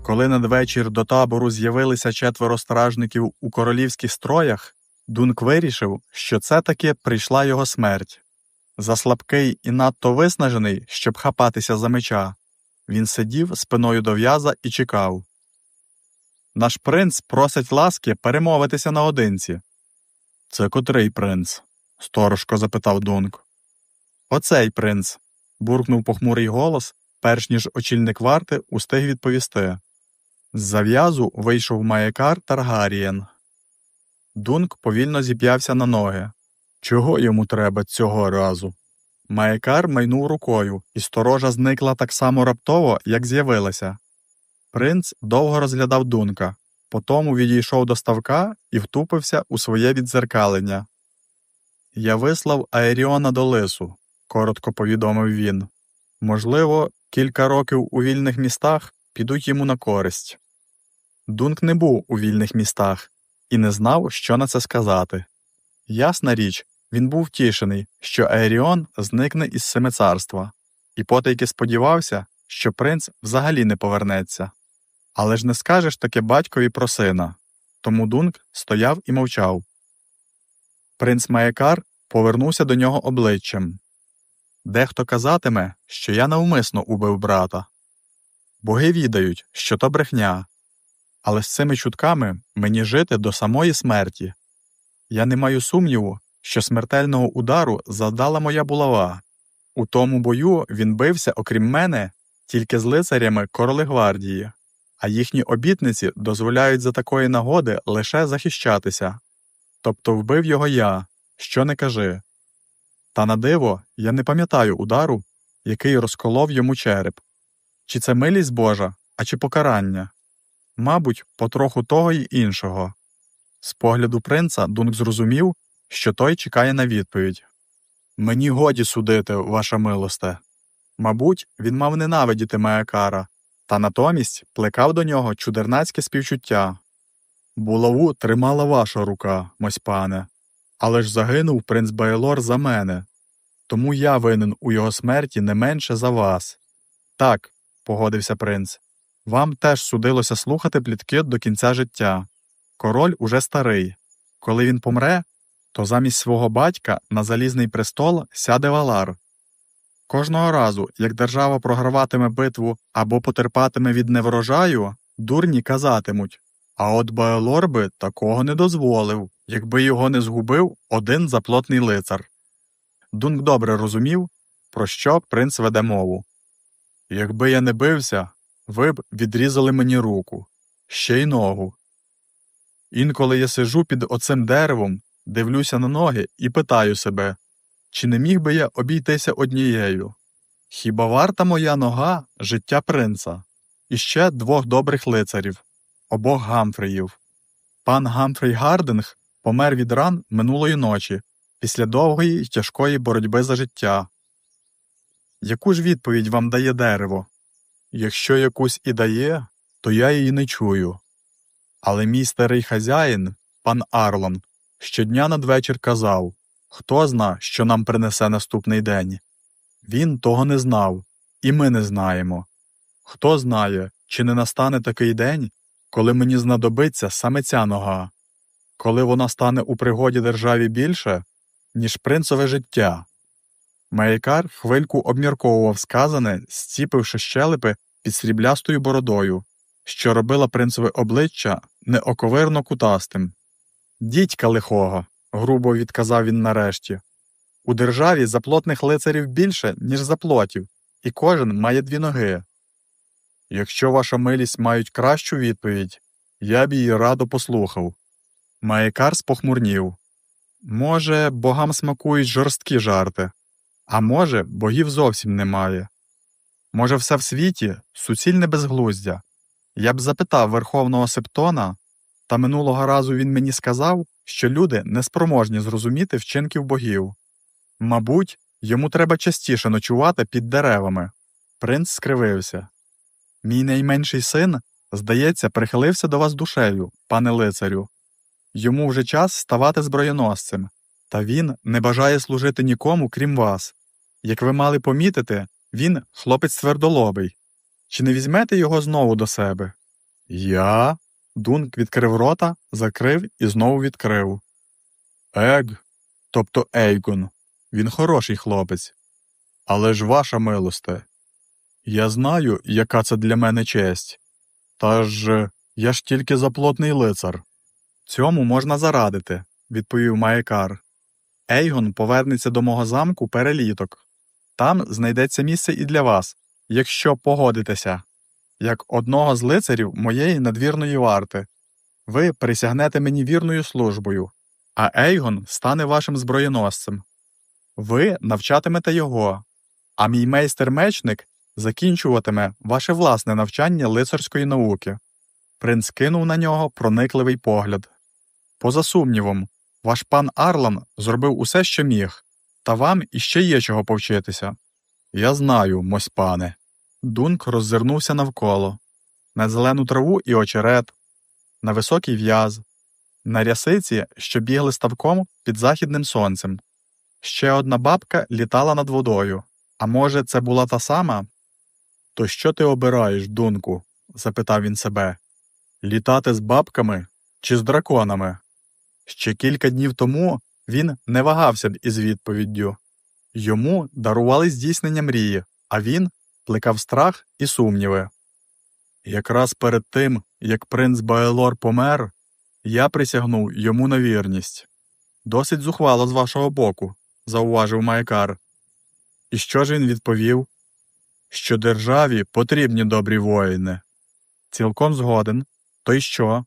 Коли надвечір до табору з'явилися четверо стражників у королівських строях, Дунк вирішив, що це таки прийшла його смерть. Заслабкий і надто виснажений, щоб хапатися за меча, він сидів спиною до в'яза і чекав. Наш принц просить ласки перемовитися наодинці. Це котрий принц? сторожко запитав Дунк. Оцей принц. буркнув похмурий голос, перш ніж очільник варти устиг відповісти. З зав'язу вийшов маякар Таргарієн. Дунк повільно зіп'явся на ноги. Чого йому треба цього разу? Маякар майнув рукою, і сторожа зникла так само раптово, як з'явилася. Принц довго розглядав дунка, потому відійшов до ставка і втупився у своє відзеркалення. Я вислав Аеріона до лису, коротко повідомив він. Можливо, кілька років у вільних містах підуть йому на користь. Дунк не був у вільних містах і не знав, що на це сказати. Ясна річ, він був втішений, що Аеріон зникне із семицарства, і потайки сподівався, що принц взагалі не повернеться. Але ж не скажеш таке батькові про сина. Тому Дунк стояв і мовчав. Принц Маякар повернувся до нього обличчям. Дехто казатиме, що я навмисно убив брата. Боги відають, що то брехня, але з цими чутками мені жити до самої смерті. Я не маю сумніву, що смертельного удару завдала моя булава. У тому бою він бився, окрім мене, тільки з лицарями короли гвардії, а їхні обітниці дозволяють за такої нагоди лише захищатися. Тобто вбив його я, що не кажи. Та на диво я не пам'ятаю удару, який розколов йому череп. Чи це милість Божа, а чи покарання? Мабуть, потроху того й іншого. З погляду принца Дунк зрозумів, що той чекає на відповідь Мені годі судити, ваша милосте. Мабуть, він мав ненавидіти Маякара, та натомість плекав до нього чудернацьке співчуття. Булаву тримала ваша рука, мось пане, але ж загинув принц Байлор за мене, тому я винен у його смерті не менше за вас. Так, погодився принц, вам теж судилося слухати плітки до кінця життя. Король уже старий. Коли він помре, то замість свого батька на залізний престол сяде валар. Кожного разу, як держава програватиме битву або потерпатиме від неврожаю, дурні казатимуть а от Баелор би такого не дозволив, якби його не згубив один заплотний лицар. Дунк добре розумів, про що принц веде мову. Якби я не бився, ви б відрізали мені руку, ще й ногу. Інколи я сижу під оцим деревом, дивлюся на ноги і питаю себе, чи не міг би я обійтися однією? Хіба варта моя нога життя принца і ще двох добрих лицарів, обох Гамфреїв? Пан Гамфрей Гардинг помер від ран минулої ночі після довгої й тяжкої боротьби за життя. Яку ж відповідь вам дає дерево? Якщо якусь і дає, то я її не чую. Але мій старий хазяїн, пан Арлон, щодня надвечір казав хто зна, що нам принесе наступний день. Він того не знав, і ми не знаємо. Хто знає, чи не настане такий день, коли мені знадобиться саме ця нога, коли вона стане у пригоді державі більше, ніж принцове життя. Маякар хвильку обмірковував сказане, зціпивши щелепи під сріблястою бородою, що робила принцеве обличчя неоковирно кутастим. Дідька лихого, грубо відказав він нарешті. У державі заплотних лицарів більше, ніж заплотів, і кожен має дві ноги. Якщо ваша милість мають кращу відповідь, я б її радо послухав. Маякар спохмурнів. Може, богам смакують жорсткі жарти, а може, богів зовсім немає. Може, все в світі суцільне безглуздя. Я б запитав Верховного Септона, та минулого разу він мені сказав, що люди неспроможні зрозуміти вчинків богів. Мабуть, йому треба частіше ночувати під деревами. Принц скривився. Мій найменший син, здається, прихилився до вас душею, пане лицарю. Йому вже час ставати зброєносцем, та він не бажає служити нікому, крім вас. Як ви мали помітити, він хлопець твердолобий. Чи не візьмете його знову до себе? Я. Дунк відкрив рота, закрив і знову відкрив. Ег, тобто Ейгон, він хороший хлопець. Але ж ваша милосте. Я знаю, яка це для мене честь. Та ж я ж тільки заплотний лицар. Цьому можна зарадити, відповів Маєкар. Ейгон повернеться до мого замку переліток. Там знайдеться місце і для вас, якщо погодитеся, як одного з лицарів моєї надвірної варти. Ви присягнете мені вірною службою, а Ейгон стане вашим зброєносцем. Ви навчатимете його, а мій майстер-мечник закінчуватиме ваше власне навчання лицарської науки. Принц кинув на нього проникливий погляд. Поза сумнівом, ваш пан Арлан зробив усе, що міг, та вам іще є чого повчитися. Я знаю, мось пане. Дунк роззирнувся навколо на зелену траву і очерет, на високий в'яз, на рясиці, що бігли ставком під західним сонцем. Ще одна бабка літала над водою. А може, це була та сама? То що ти обираєш, дунку? запитав він себе. Літати з бабками чи з драконами? Ще кілька днів тому він не вагався б із відповіддю йому дарували здійснення мрії, а він плекав страх і сумніви. Якраз перед тим, як принц Баелор помер, я присягнув йому на вірність. Досить зухвало з вашого боку, зауважив Маякар. І що ж він відповів? Що державі потрібні добрі воїни. Цілком згоден. То й що?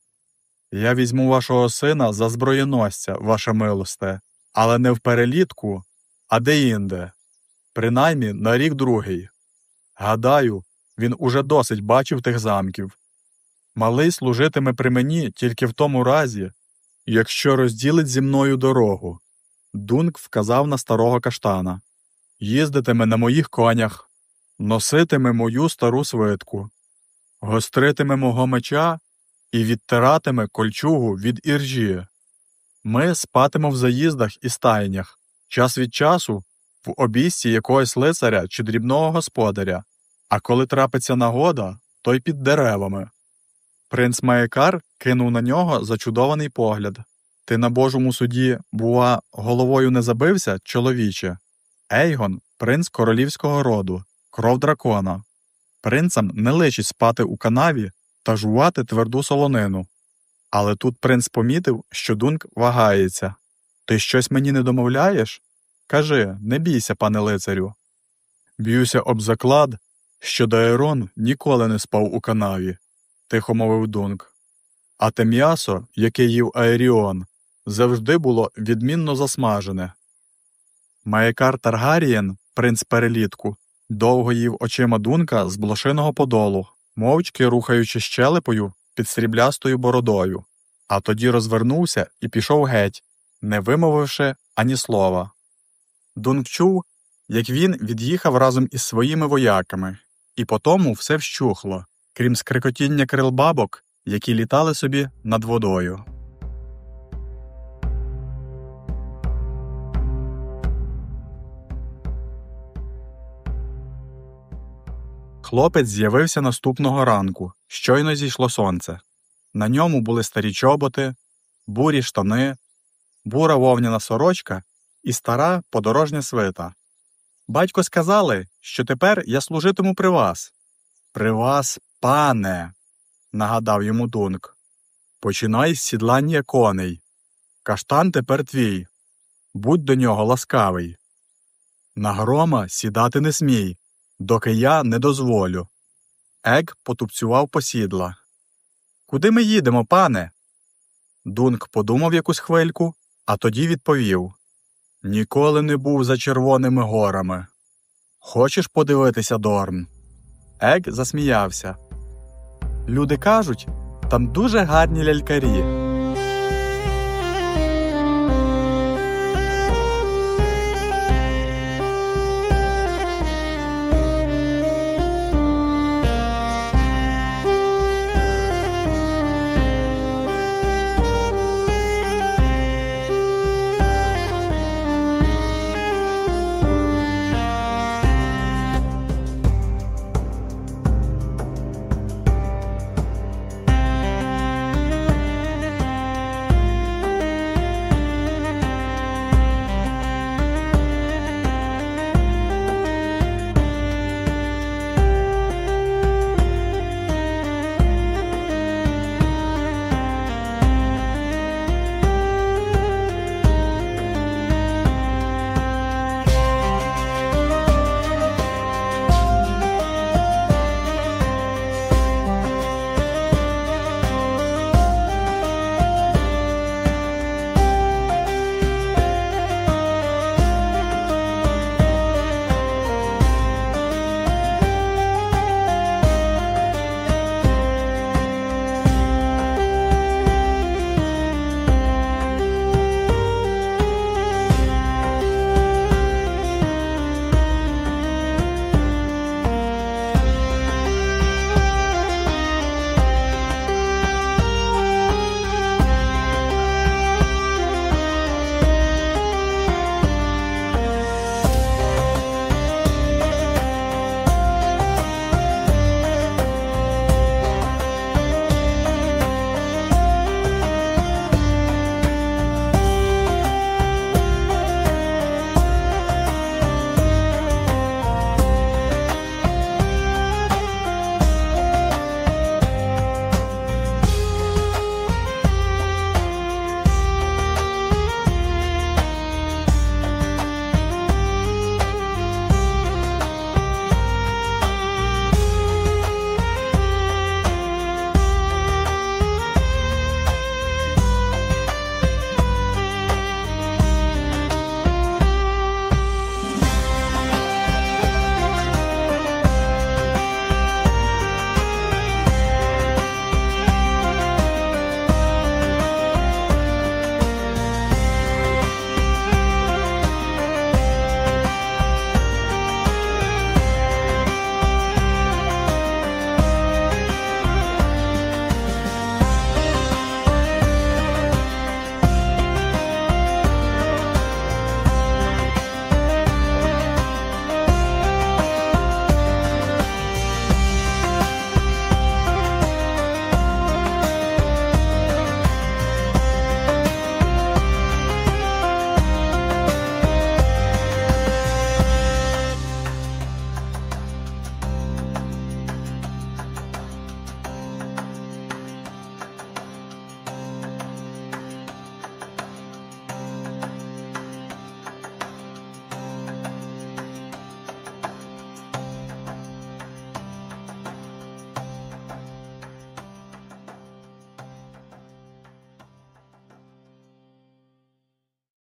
Я візьму вашого сина за зброєносця, ваша милосте, але не в перелітку, а де-інде. Принаймні на рік другий. Гадаю, він уже досить бачив тих замків. Малий служитиме при мені тільки в тому разі, якщо розділить зі мною дорогу. Дунк вказав на старого каштана. Їздитиме на моїх конях, носитиме мою стару свитку, гостритиме мого меча і відтиратиме кольчугу від іржі. Ми спатимо в заїздах і стайнях, час від часу в обійсті якогось лицаря чи дрібного господаря, а коли трапиться нагода, то й під деревами. Принц Маякар кинув на нього зачудований погляд. Ти на Божому суді, бува, головою не забився, чоловіче. Ейгон принц королівського роду, кров дракона. Принцам не личить спати у канаві та жувати тверду солонину. Але тут принц помітив, що Дунк вагається. Ти щось мені не домовляєш? Кажи, не бійся, пане лицарю. Б'юся об заклад, що Даерон ніколи не спав у канаві, тихо мовив Дунк. А те м'ясо, яке їв Аеріон, завжди було відмінно засмажене. Маякар Таргарієн, принц перелітку, довго їв очима Дунка з блошиного подолу, мовчки рухаючи щелепою під сріблястою бородою, а тоді розвернувся і пішов геть, не вимовивши ані слова. Дунк чув, як він від'їхав разом із своїми вояками, і потому все вщухло, крім скрикотіння крил бабок, які літали собі над водою. Хлопець з'явився наступного ранку, щойно зійшло сонце. На ньому були старі чоботи, бурі штани, бура вовняна сорочка і стара подорожня свита. Батько сказали, що тепер я служитиму при вас. При вас, пане, нагадав йому Дунк. Починай з сідлання коней. Каштан тепер твій. Будь до нього ласкавий. На грома сідати не смій, доки я не дозволю. Ек потупцював посідла. Куди ми їдемо, пане? Дунк подумав якусь хвильку, а тоді відповів Ніколи не був за Червоними горами. Хочеш подивитися Дорн? Ек засміявся. Люди кажуть, там дуже гарні лялькарі.